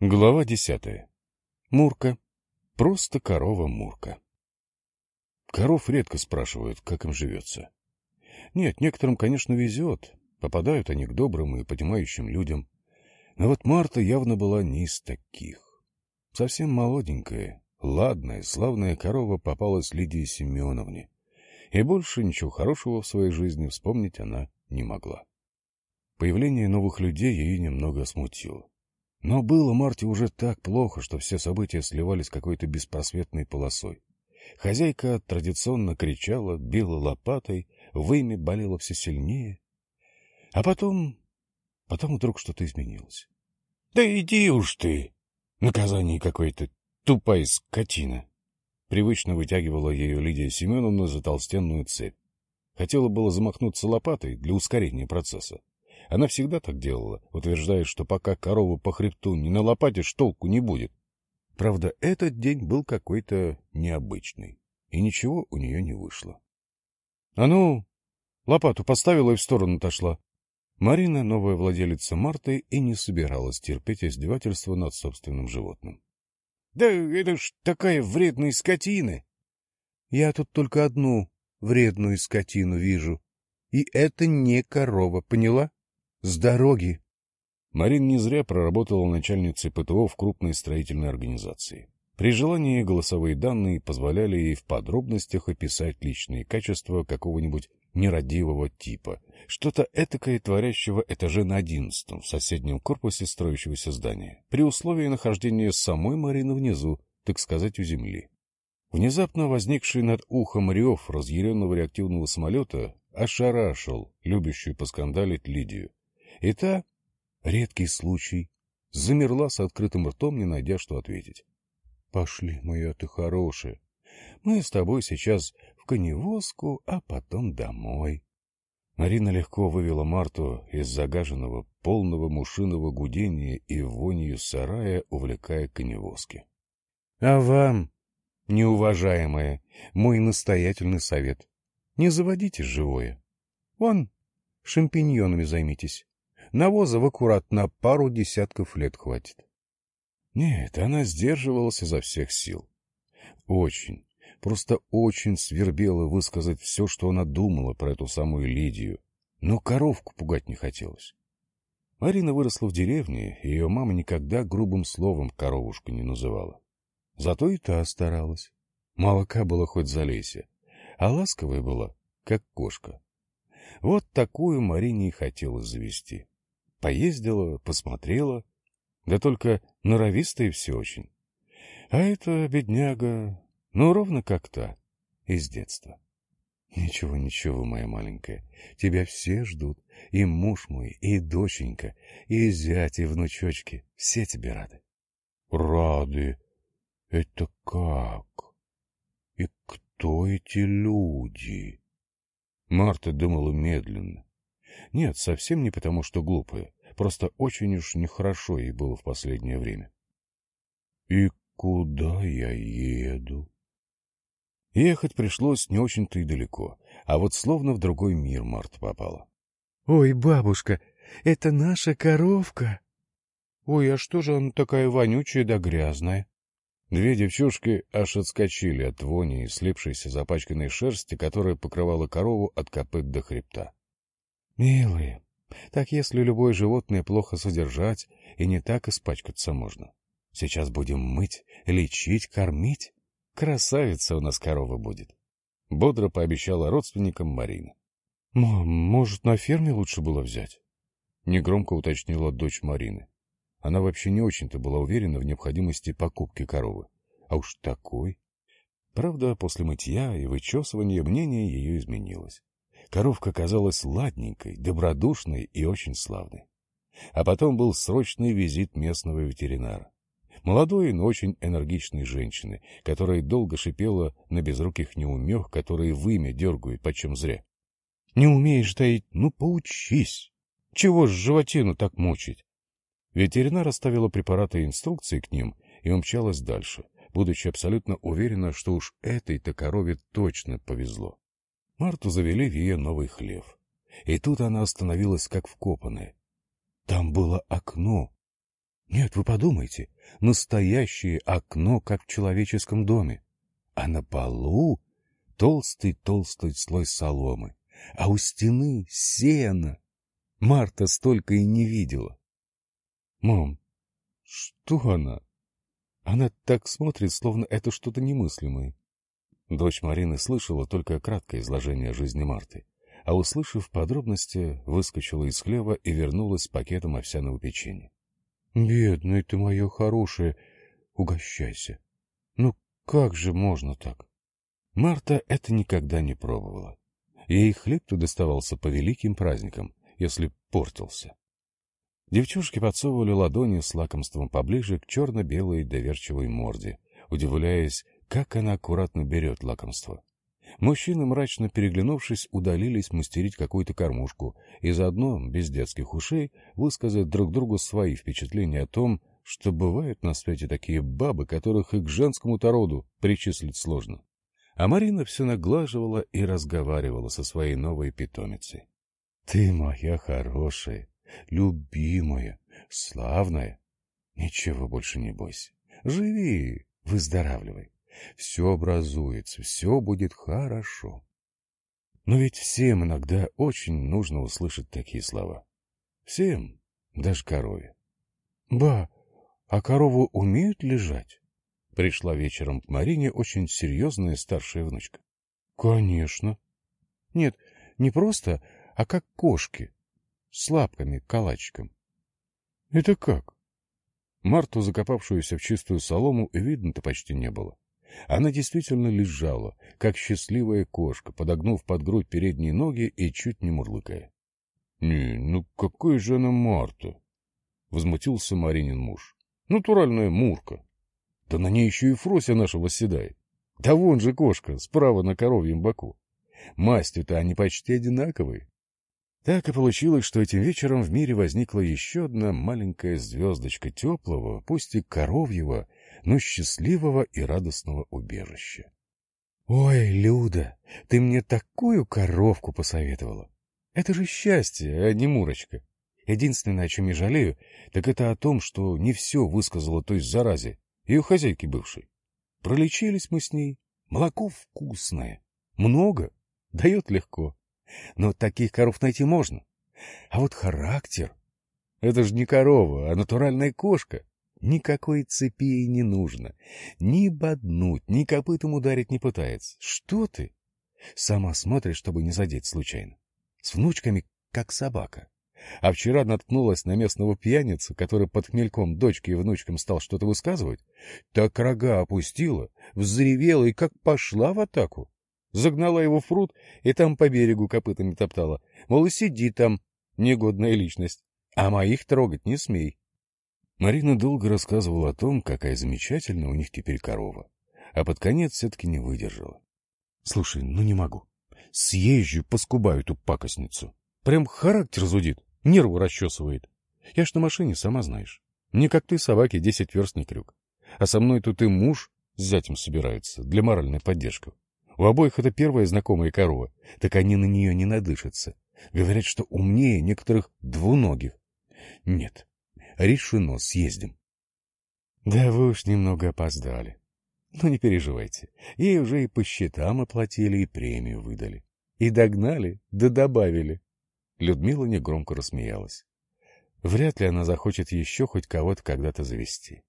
Глава десятая. Мурка. Просто корова Мурка. Коров редко спрашивают, как им живется. Нет, некоторым, конечно, везет. Попадают они к добрым и понимающим людям. Но вот Марта явно была не из таких. Совсем молоденькая, ладная, славная корова попалась Лидии Семеновне. И больше ничего хорошего в своей жизни вспомнить она не могла. Появление новых людей ее немного смутило. Но было Марте уже так плохо, что все события сливались какой-то беспросветной полосой. Хозяйка традиционно кричала, била лопатой, вымя болела все сильнее. А потом... потом вдруг что-то изменилось. — Да иди уж ты! Наказание какое-то, тупая скотина! Привычно вытягивала ее Лидия Семеновна за толстенную цепь. Хотела было замахнуться лопатой для ускорения процесса. Она всегда так делала, утверждая, что пока корову по хребту не налопатишь, толку не будет. Правда, этот день был какой-то необычный, и ничего у нее не вышло. — А ну, лопату поставила и в сторону отошла. Марина, новая владелица Марты, и не собиралась терпеть издевательство над собственным животным. — Да это ж такая вредная скотина! — Я тут только одну вредную скотину вижу. И это не корова, поняла? С дороги. Марин не зря проработала начальницей ПТО в крупной строительной организации. При желании голосовые данные позволяли ей в подробностях описать личные качества какого-нибудь нерадивого типа, что-то этакое творящего этаже на одиннадцатом в соседнем корпусе строящегося здания, при условии нахождения самой Марины внизу, так сказать, у земли. Внезапно возникший над ухом рев разъяренного реактивного самолета ошарашил любящую поскандалить Лидию. И та, редкий случай, замерла с открытым ртом, не найдя, что ответить. — Пошли, моя ты хорошая. Мы с тобой сейчас в коневозку, а потом домой. Марина легко вывела Марту из загаженного, полного мушиного гудения и вонью сарая, увлекая коневозки. — А вам, неуважаемая, мой настоятельный совет. Не заводите живое. Вон, шампиньонами займитесь. Навоза в аккурат на пару десятков лет хватит. Нет, она сдерживалась изо всех сил. Очень, просто очень свербела высказать все, что она думала про эту самую Лидию, но коровку пугать не хотелось. Марина выросла в деревне, и ее мама никогда грубым словом коровушку не называла. Зато и та старалась. Молока было хоть залейся, а ласковая была, как кошка. Вот такую Марине и хотелось завести. Поездила, посмотрела, да только норовистая все очень. А эта бедняга, ну, ровно как та, из детства. Ничего, ничего, моя маленькая, тебя все ждут, и муж мой, и доченька, и зять, и внучочки, все тебе рады. Рады? Это как? И кто эти люди? Марта думала медленно, нет, совсем не потому, что глупая. Просто очень уж нехорошо ей было в последнее время. И куда я еду? Ехать пришлось не очень-то и далеко, а вот словно в другой мир Марта попала. — Ой, бабушка, это наша коровка. — Ой, а что же она такая вонючая да грязная? Две девчушки аж отскочили от вони и слипшейся запачканной шерсти, которая покрывала корову от копыт до хребта. Милые, так если любое животное плохо содержать, и не так испачкаться можно. Сейчас будем мыть, лечить, кормить. Красавица у нас корова будет. Бодро пообещала родственникам Марина. — Мам, может, на ферме лучше было взять? Негромко уточнила дочь Марины. Она вообще не очень-то была уверена в необходимости покупки коровы. А уж такой... Правда, после мытья и вычесывания мнение ее изменилось. Коровка казалась ладненькой, добродушной и очень славной. А потом был срочный визит местного ветеринара. Молодой, но очень энергичной женщины, которая долго шипела на безруких неумех, которые вымя дергают почем зря. — Не умеешь таить? Ну, поучись! Чего ж животину так мучить? Ветеринар оставила препараты и инструкции к ним и умчалась дальше, будучи абсолютно уверена, что уж этой-то корове точно повезло. Марту завели в ее новый хлев. И тут она остановилась как вкопанная. Там было окно. Нет, вы подумайте, настоящее окно, как в человеческом доме. А на полу толстый-толстый слой соломы, а у стены сено. Марта столько и не видела. Мам, что она? Она так смотрит, словно это что-то немыслимое. Дочь Марины слышала только краткое изложение жизни Марты, а, услышав подробности, выскочила из хлева и вернулась с пакетом овсяного печенья. — Бедная ты моя хорошая, угощайся. Ну как же можно так? Марта это никогда не пробовала. Ей хлеб-то доставался по великим праздникам, если портился. Девчушки подсовывали ладони с лакомством поближе к черно-белой доверчивой морде, удивляясь, как она аккуратно берет лакомство. Мужчины, мрачно переглянувшись, удалились мастерить какую-то кормушку и заодно, без детских ушей, высказать друг другу свои впечатления о том, что бывают на свете такие бабы, которых и к женскому-то роду причислить сложно. А Марина все наглаживала и разговаривала со своей новой питомицей. — Ты моя хорошая, любимая, славная. Ничего больше не бойся. Живи, выздоравливай. Все образуется, все будет хорошо. Но ведь всем иногда очень нужно услышать такие слова. Всем, даже корове. — Ба, а коровы умеют лежать? Пришла вечером к Марине очень серьезная старшая внучка. — Конечно. Нет, не просто, а как кошки, с лапками калачиком. — Это как? Марту, закопавшуюся в чистую солому, видно-то почти не было. Она действительно лежала, как счастливая кошка, подогнув под грудь передние ноги и чуть не мурлыкая. — Не, ну какой же она Марта? — возмутился Маринин муж. — Натуральная Мурка. Да на ней еще и Фрося наша восседает. Да вон же кошка, справа на коровьем боку. Мастью-то они почти одинаковые. Так и получилось, что этим вечером в мире возникла еще одна маленькая звездочка теплого, пусть и коровьего, но счастливого и радостного убежища. — Ой, Люда, ты мне такую коровку посоветовала! Это же счастье, а не Мурочка. Единственное, о чем я жалею, так это о том, что не все высказала той заразе, ее хозяйки бывшей. Пролечились мы с ней. Молоко вкусное. Много. Дает легко. Но таких коров найти можно. А вот характер... Это же не корова, а натуральная кошка. Никакой цепи не нужно. Ни боднуть, ни копытом ударить не пытается. Что ты? Сама смотришь, чтобы не задеть случайно. С внучками, как собака. А вчера наткнулась на местного пьяницу, который под хмельком дочке и внучкам стал что-то высказывать. Так рога опустила, взревела и как пошла в атаку. Загнала его в пруд и там по берегу копытами топтала. Мол, сиди там, негодная личность. А моих трогать не смей. Марина долго рассказывала о том, какая замечательная у них теперь корова, а под конец все-таки не выдержала. — Слушай, ну не могу. Съезжу, поскубаю эту пакостницу. Прям характер зудит, нервы расчесывает. Я ж на машине, сама знаешь. Мне как ты собаке десять верст не крюк. А со мной тут и муж с зятем собираются для моральной поддержки. У обоих это первая знакомая корова, так они на нее не надышатся. Говорят, что умнее некоторых двуногих. Нет, решено, съездим. Да вы уж немного опоздали. Но не переживайте, ей уже и по счетам оплатили, и премию выдали. И догнали, да добавили. Людмила негромко рассмеялась. Вряд ли она захочет еще хоть кого-то когда-то завести.